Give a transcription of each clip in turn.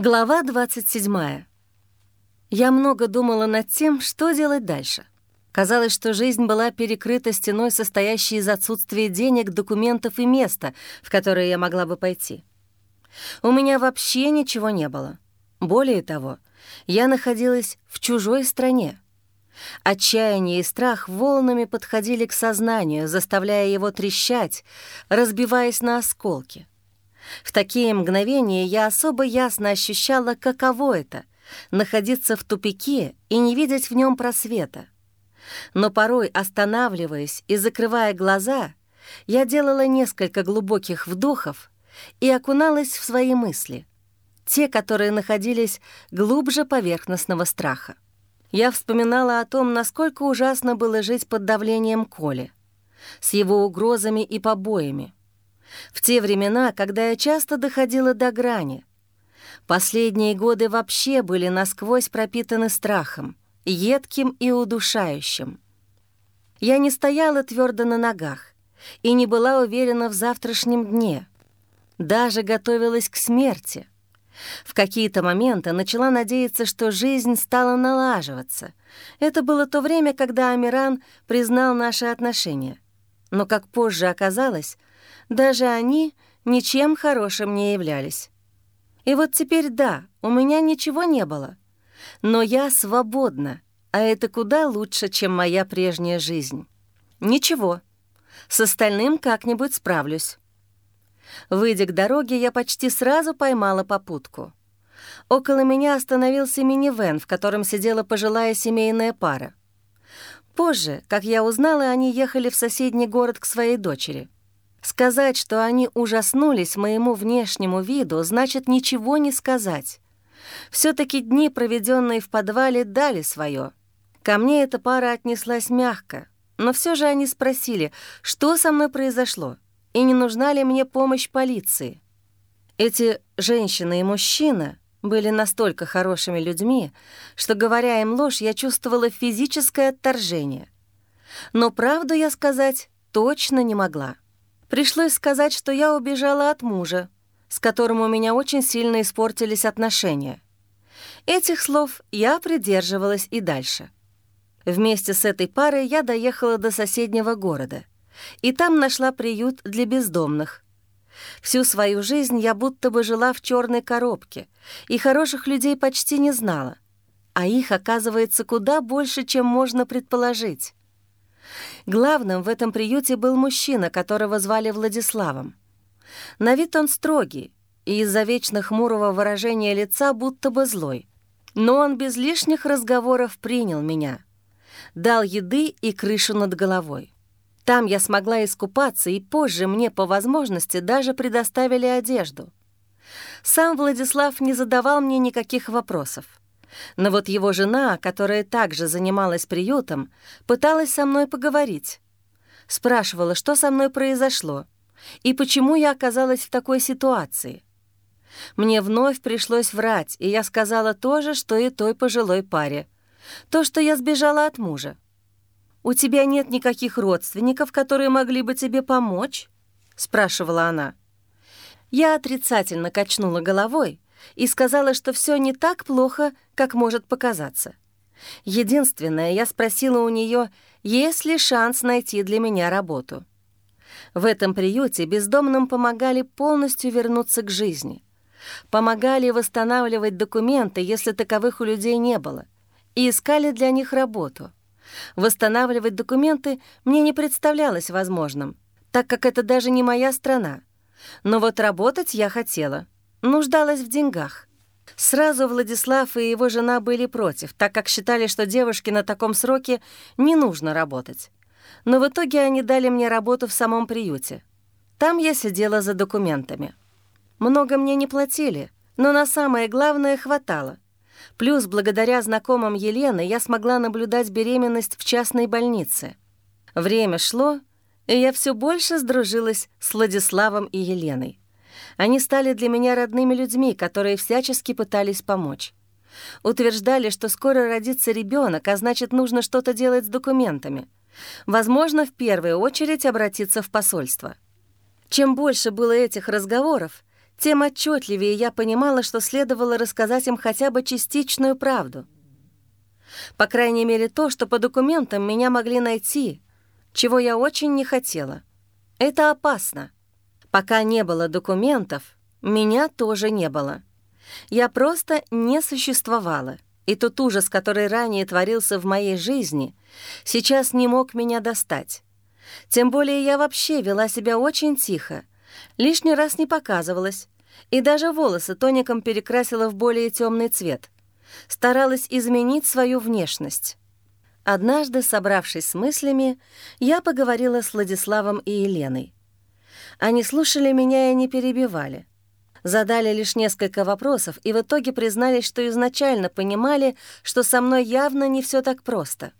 Глава 27. Я много думала над тем, что делать дальше. Казалось, что жизнь была перекрыта стеной, состоящей из отсутствия денег, документов и места, в которое я могла бы пойти. У меня вообще ничего не было. Более того, я находилась в чужой стране. Отчаяние и страх волнами подходили к сознанию, заставляя его трещать, разбиваясь на осколки. В такие мгновения я особо ясно ощущала, каково это — находиться в тупике и не видеть в нем просвета. Но порой, останавливаясь и закрывая глаза, я делала несколько глубоких вдохов и окуналась в свои мысли, те, которые находились глубже поверхностного страха. Я вспоминала о том, насколько ужасно было жить под давлением Коли, с его угрозами и побоями — в те времена, когда я часто доходила до грани. Последние годы вообще были насквозь пропитаны страхом, едким и удушающим. Я не стояла твердо на ногах и не была уверена в завтрашнем дне. Даже готовилась к смерти. В какие-то моменты начала надеяться, что жизнь стала налаживаться. Это было то время, когда Амиран признал наши отношения. Но, как позже оказалось, даже они ничем хорошим не являлись. И вот теперь да, у меня ничего не было. Но я свободна, а это куда лучше, чем моя прежняя жизнь. Ничего, с остальным как-нибудь справлюсь. Выйдя к дороге, я почти сразу поймала попутку. Около меня остановился минивэн, в котором сидела пожилая семейная пара. Позже, как я узнала, они ехали в соседний город к своей дочери — Сказать, что они ужаснулись моему внешнему виду, значит ничего не сказать. все таки дни, проведенные в подвале, дали свое. Ко мне эта пара отнеслась мягко, но все же они спросили, что со мной произошло, и не нужна ли мне помощь полиции. Эти женщина и мужчина были настолько хорошими людьми, что, говоря им ложь, я чувствовала физическое отторжение. Но правду я сказать точно не могла. Пришлось сказать, что я убежала от мужа, с которым у меня очень сильно испортились отношения. Этих слов я придерживалась и дальше. Вместе с этой парой я доехала до соседнего города, и там нашла приют для бездомных. Всю свою жизнь я будто бы жила в черной коробке, и хороших людей почти не знала, а их, оказывается, куда больше, чем можно предположить. Главным в этом приюте был мужчина, которого звали Владиславом. На вид он строгий, и из-за вечно хмурого выражения лица будто бы злой. Но он без лишних разговоров принял меня. Дал еды и крышу над головой. Там я смогла искупаться, и позже мне, по возможности, даже предоставили одежду. Сам Владислав не задавал мне никаких вопросов. Но вот его жена, которая также занималась приютом, пыталась со мной поговорить. Спрашивала, что со мной произошло и почему я оказалась в такой ситуации. Мне вновь пришлось врать, и я сказала то же, что и той пожилой паре. То, что я сбежала от мужа. «У тебя нет никаких родственников, которые могли бы тебе помочь?» — спрашивала она. Я отрицательно качнула головой, и сказала, что все не так плохо, как может показаться. Единственное, я спросила у нее, есть ли шанс найти для меня работу. В этом приюте бездомным помогали полностью вернуться к жизни. Помогали восстанавливать документы, если таковых у людей не было, и искали для них работу. Восстанавливать документы мне не представлялось возможным, так как это даже не моя страна. Но вот работать я хотела — нуждалась в деньгах. Сразу Владислав и его жена были против, так как считали, что девушке на таком сроке не нужно работать. Но в итоге они дали мне работу в самом приюте. Там я сидела за документами. Много мне не платили, но на самое главное хватало. Плюс, благодаря знакомым Елены, я смогла наблюдать беременность в частной больнице. Время шло, и я все больше сдружилась с Владиславом и Еленой. Они стали для меня родными людьми, которые всячески пытались помочь. Утверждали, что скоро родится ребенок, а значит, нужно что-то делать с документами. Возможно, в первую очередь обратиться в посольство. Чем больше было этих разговоров, тем отчетливее я понимала, что следовало рассказать им хотя бы частичную правду. По крайней мере, то, что по документам меня могли найти, чего я очень не хотела. Это опасно. Пока не было документов, меня тоже не было. Я просто не существовала, и тот ужас, который ранее творился в моей жизни, сейчас не мог меня достать. Тем более я вообще вела себя очень тихо, лишний раз не показывалась, и даже волосы тоником перекрасила в более темный цвет. Старалась изменить свою внешность. Однажды, собравшись с мыслями, я поговорила с Владиславом и Еленой. Они слушали меня и не перебивали. Задали лишь несколько вопросов и в итоге признались, что изначально понимали, что со мной явно не все так просто.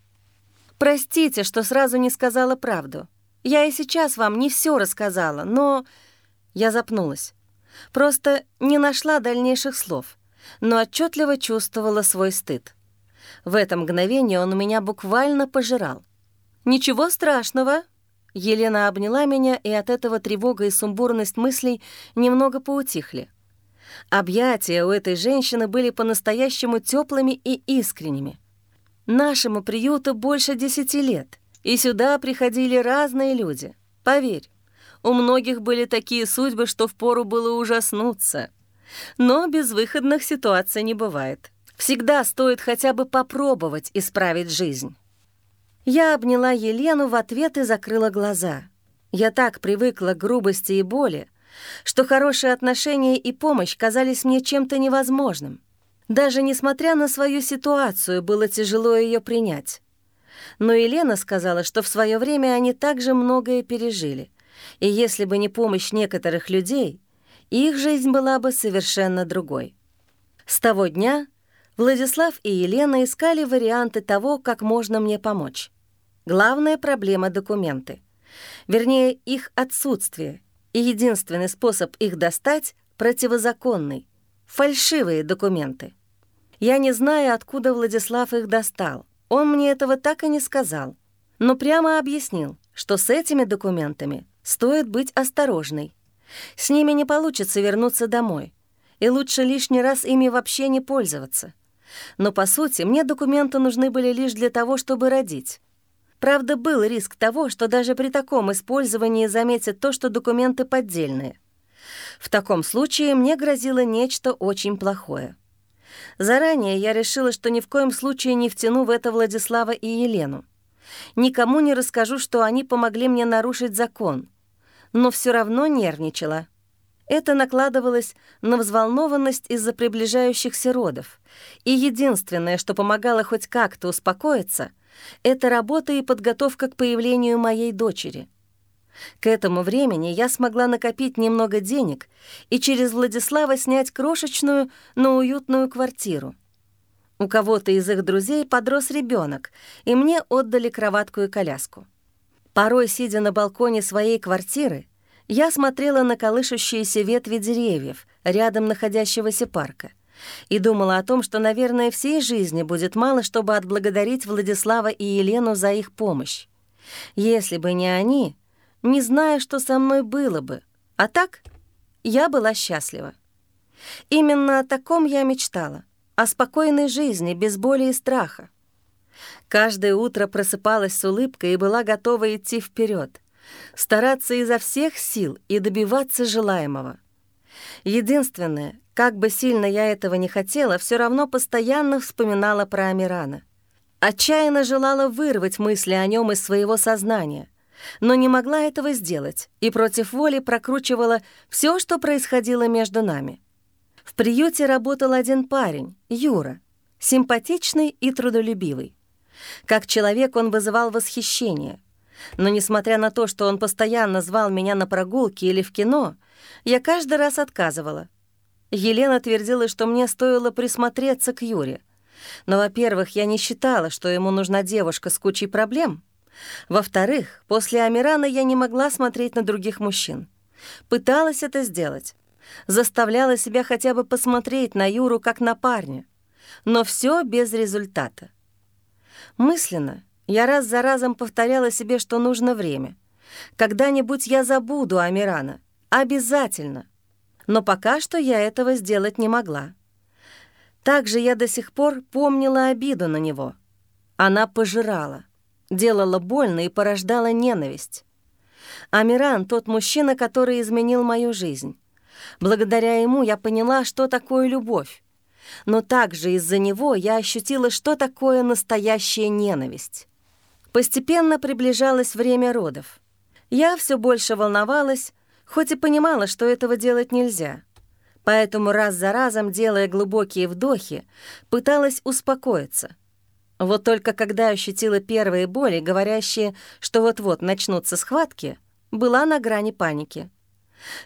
«Простите, что сразу не сказала правду. Я и сейчас вам не все рассказала, но...» Я запнулась. Просто не нашла дальнейших слов, но отчетливо чувствовала свой стыд. В это мгновение он меня буквально пожирал. «Ничего страшного», Елена обняла меня, и от этого тревога и сумбурность мыслей немного поутихли. Объятия у этой женщины были по-настоящему теплыми и искренними. Нашему приюту больше десяти лет, и сюда приходили разные люди. Поверь, у многих были такие судьбы, что впору было ужаснуться. Но безвыходных ситуаций не бывает. Всегда стоит хотя бы попробовать исправить жизнь. Я обняла Елену в ответ и закрыла глаза. Я так привыкла к грубости и боли, что хорошие отношения и помощь казались мне чем-то невозможным. Даже несмотря на свою ситуацию, было тяжело ее принять. Но Елена сказала, что в свое время они также многое пережили, и если бы не помощь некоторых людей, их жизнь была бы совершенно другой. С того дня Владислав и Елена искали варианты того, как можно мне помочь. Главная проблема — документы. Вернее, их отсутствие. И единственный способ их достать — противозаконный. Фальшивые документы. Я не знаю, откуда Владислав их достал. Он мне этого так и не сказал. Но прямо объяснил, что с этими документами стоит быть осторожной. С ними не получится вернуться домой. И лучше лишний раз ими вообще не пользоваться. Но, по сути, мне документы нужны были лишь для того, чтобы родить. Правда, был риск того, что даже при таком использовании заметят то, что документы поддельные. В таком случае мне грозило нечто очень плохое. Заранее я решила, что ни в коем случае не втяну в это Владислава и Елену. Никому не расскажу, что они помогли мне нарушить закон. Но все равно нервничала. Это накладывалось на взволнованность из-за приближающихся родов. И единственное, что помогало хоть как-то успокоиться, это работа и подготовка к появлению моей дочери. К этому времени я смогла накопить немного денег и через Владислава снять крошечную, но уютную квартиру. У кого-то из их друзей подрос ребенок, и мне отдали кроватку и коляску. Порой, сидя на балконе своей квартиры, я смотрела на колышущиеся ветви деревьев рядом находящегося парка и думала о том, что, наверное, всей жизни будет мало, чтобы отблагодарить Владислава и Елену за их помощь. Если бы не они, не знаю, что со мной было бы. А так я была счастлива. Именно о таком я мечтала, о спокойной жизни, без боли и страха. Каждое утро просыпалась с улыбкой и была готова идти вперед стараться изо всех сил и добиваться желаемого. Единственное, как бы сильно я этого не хотела, все равно постоянно вспоминала про Амирана. Отчаянно желала вырвать мысли о нем из своего сознания, но не могла этого сделать и против воли прокручивала все, что происходило между нами. В приюте работал один парень, Юра, симпатичный и трудолюбивый. Как человек он вызывал восхищение — но несмотря на то, что он постоянно звал меня на прогулки или в кино, я каждый раз отказывала. Елена твердила, что мне стоило присмотреться к Юре. Но, во-первых, я не считала, что ему нужна девушка с кучей проблем. Во-вторых, после Амирана я не могла смотреть на других мужчин. Пыталась это сделать. Заставляла себя хотя бы посмотреть на Юру как на парня. Но все без результата. Мысленно я раз за разом повторяла себе, что нужно время. Когда-нибудь я забуду Амирана. Обязательно. Но пока что я этого сделать не могла. Также я до сих пор помнила обиду на него. Она пожирала, делала больно и порождала ненависть. Амиран — тот мужчина, который изменил мою жизнь. Благодаря ему я поняла, что такое любовь. Но также из-за него я ощутила, что такое настоящая ненависть. Постепенно приближалось время родов. Я все больше волновалась, хоть и понимала, что этого делать нельзя. Поэтому раз за разом, делая глубокие вдохи, пыталась успокоиться. Вот только когда ощутила первые боли, говорящие, что вот-вот начнутся схватки, была на грани паники.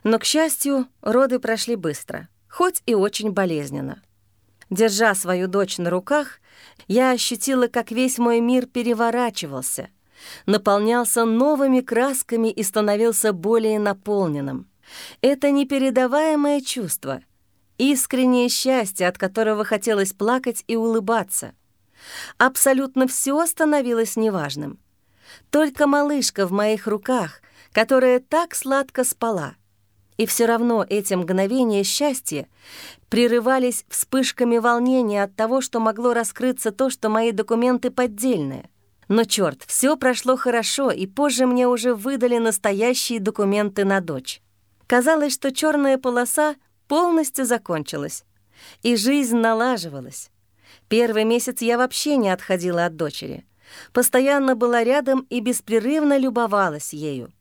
Но, к счастью, роды прошли быстро, хоть и очень болезненно. Держа свою дочь на руках, я ощутила, как весь мой мир переворачивался, наполнялся новыми красками и становился более наполненным. Это непередаваемое чувство, искреннее счастье, от которого хотелось плакать и улыбаться. Абсолютно все становилось неважным. Только малышка в моих руках, которая так сладко спала. И все равно эти мгновения счастья прерывались вспышками волнения от того, что могло раскрыться то, что мои документы поддельные. Но черт, все прошло хорошо, и позже мне уже выдали настоящие документы на дочь. Казалось, что черная полоса полностью закончилась, и жизнь налаживалась. Первый месяц я вообще не отходила от дочери. Постоянно была рядом и беспрерывно любовалась ею.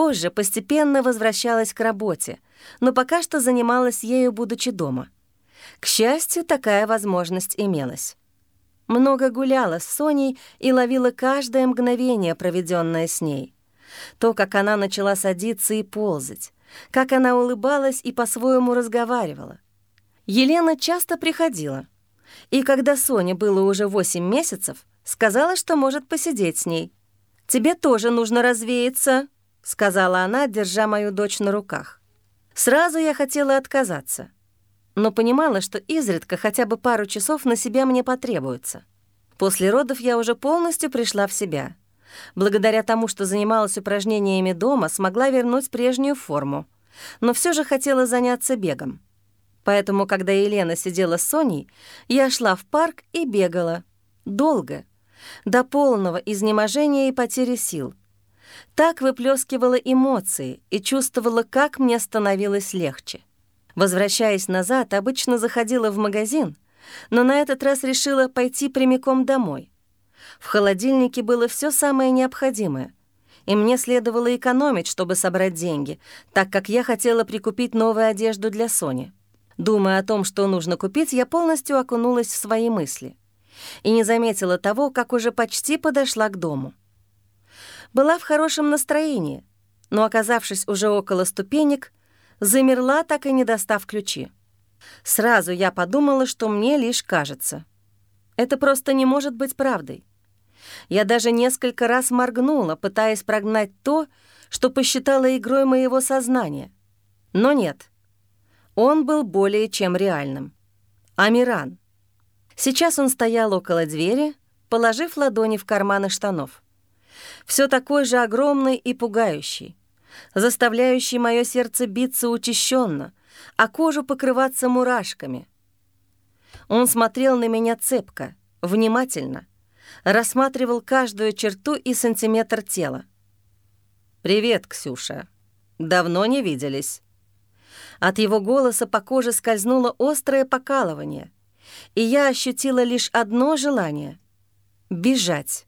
Позже постепенно возвращалась к работе, но пока что занималась ею, будучи дома. К счастью, такая возможность имелась. Много гуляла с Соней и ловила каждое мгновение, проведенное с ней. То, как она начала садиться и ползать, как она улыбалась и по-своему разговаривала. Елена часто приходила, и когда Соне было уже 8 месяцев, сказала, что может посидеть с ней. «Тебе тоже нужно развеяться», — сказала она, держа мою дочь на руках. Сразу я хотела отказаться, но понимала, что изредка хотя бы пару часов на себя мне потребуется. После родов я уже полностью пришла в себя. Благодаря тому, что занималась упражнениями дома, смогла вернуть прежнюю форму, но все же хотела заняться бегом. Поэтому, когда Елена сидела с Соней, я шла в парк и бегала. Долго. До полного изнеможения и потери сил. Так выплескивала эмоции и чувствовала, как мне становилось легче. Возвращаясь назад, обычно заходила в магазин, но на этот раз решила пойти прямиком домой. В холодильнике было все самое необходимое, и мне следовало экономить, чтобы собрать деньги, так как я хотела прикупить новую одежду для Сони. Думая о том, что нужно купить, я полностью окунулась в свои мысли и не заметила того, как уже почти подошла к дому. Была в хорошем настроении, но, оказавшись уже около ступенек, замерла, так и не достав ключи. Сразу я подумала, что мне лишь кажется. Это просто не может быть правдой. Я даже несколько раз моргнула, пытаясь прогнать то, что посчитала игрой моего сознания. Но нет, он был более чем реальным. Амиран. Сейчас он стоял около двери, положив ладони в карманы штанов. Все такой же огромный и пугающий, заставляющий мое сердце биться учащенно, а кожу покрываться мурашками. Он смотрел на меня цепко, внимательно, рассматривал каждую черту и сантиметр тела. «Привет, Ксюша. Давно не виделись». От его голоса по коже скользнуло острое покалывание, и я ощутила лишь одно желание — бежать.